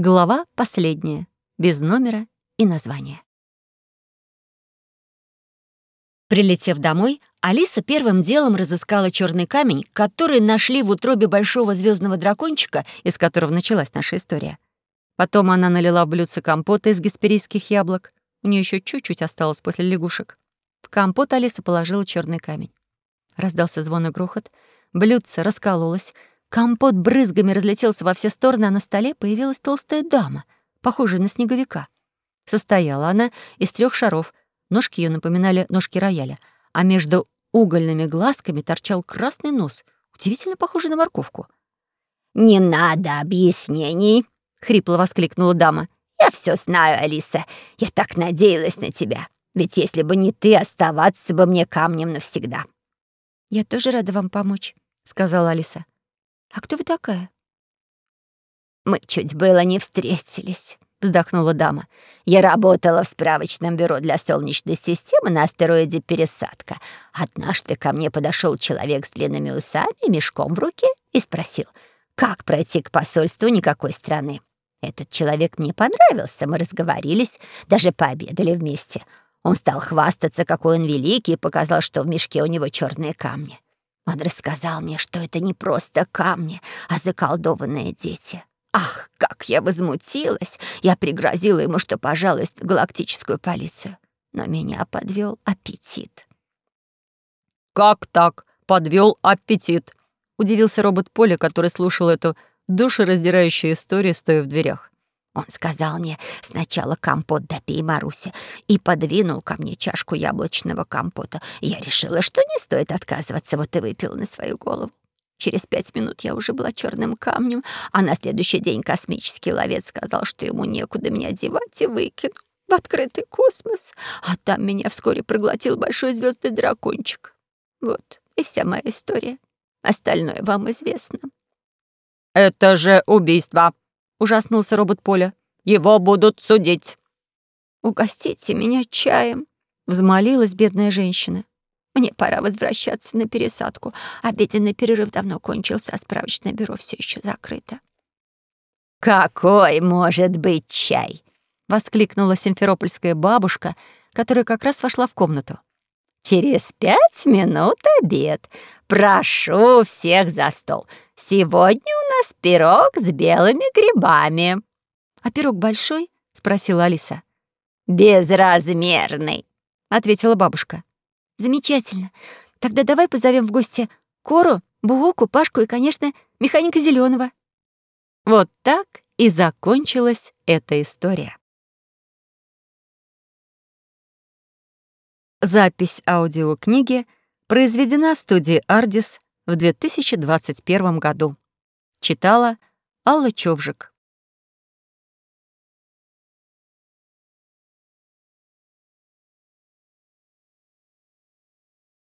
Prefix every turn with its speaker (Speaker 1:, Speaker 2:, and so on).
Speaker 1: Глава последняя, без номера и названия. Прилетев домой, Алиса первым делом разыскала черный камень, который нашли в утробе большого звездного дракончика, из которого началась наша история. Потом она налила в блюдце компота из гесперийских яблок. У нее еще чуть-чуть осталось после лягушек. В компот Алиса положила черный камень. Раздался звон и грохот. Блюдце раскололось. Компот брызгами разлетелся во все стороны, а на столе появилась толстая дама, похожая на снеговика. Состояла она из трех шаров. Ножки ее напоминали ножки рояля, а между угольными глазками торчал красный нос, удивительно похожий на морковку.
Speaker 2: «Не надо объяснений!» — хрипло воскликнула дама. «Я все знаю, Алиса. Я так надеялась на тебя. Ведь если бы не ты, оставаться бы мне камнем навсегда».
Speaker 1: «Я тоже рада вам помочь», — сказала Алиса. «А кто вы такая?»
Speaker 2: «Мы чуть было не встретились», — вздохнула дама. «Я работала в справочном бюро для Солнечной системы на астероиде Пересадка. Однажды ко мне подошел человек с длинными усами мешком в руке и спросил, как пройти к посольству никакой страны. Этот человек мне понравился, мы разговорились, даже пообедали вместе. Он стал хвастаться, какой он великий, и показал, что в мешке у него черные камни. Он рассказал мне, что это не просто камни, а заколдованные дети. Ах, как я возмутилась! Я пригрозила ему, что пожалуюсь галактическую полицию. Но меня подвел аппетит.
Speaker 1: «Как так? Подвел аппетит?» — удивился робот Поля, который слушал эту душераздирающую историю, стоя в дверях.
Speaker 2: Он сказал мне сначала компот допей, Маруся, и подвинул ко мне чашку яблочного компота. Я решила, что не стоит отказываться, вот и выпил на свою голову. Через пять минут я уже была черным камнем, а на следующий день космический ловец сказал, что ему некуда меня девать, и выкинул в открытый космос. А там меня вскоре проглотил большой звездный дракончик. Вот и вся моя история. Остальное вам известно.
Speaker 1: «Это же убийство!» — ужаснулся робот Поля. «Его будут судить!»
Speaker 2: «Угостите меня чаем!» — взмолилась бедная женщина. «Мне пора возвращаться на пересадку. Обеденный перерыв давно кончился, а справочное бюро все еще закрыто». «Какой может быть чай?» — воскликнула симферопольская бабушка, которая как раз вошла в комнату. «Через пять минут обед. Прошу всех за стол. Сегодня у нас пирог с белыми грибами».
Speaker 1: «А пирог большой?» — спросила Алиса.
Speaker 2: «Безразмерный», — ответила бабушка.
Speaker 1: «Замечательно. Тогда давай позовем в гости Кору, Бугуку, Пашку и, конечно, механика Зеленого. Вот так и закончилась эта история. Запись аудиокниги произведена студией «Ардис» в 2021 году. Читала Алла Човжик.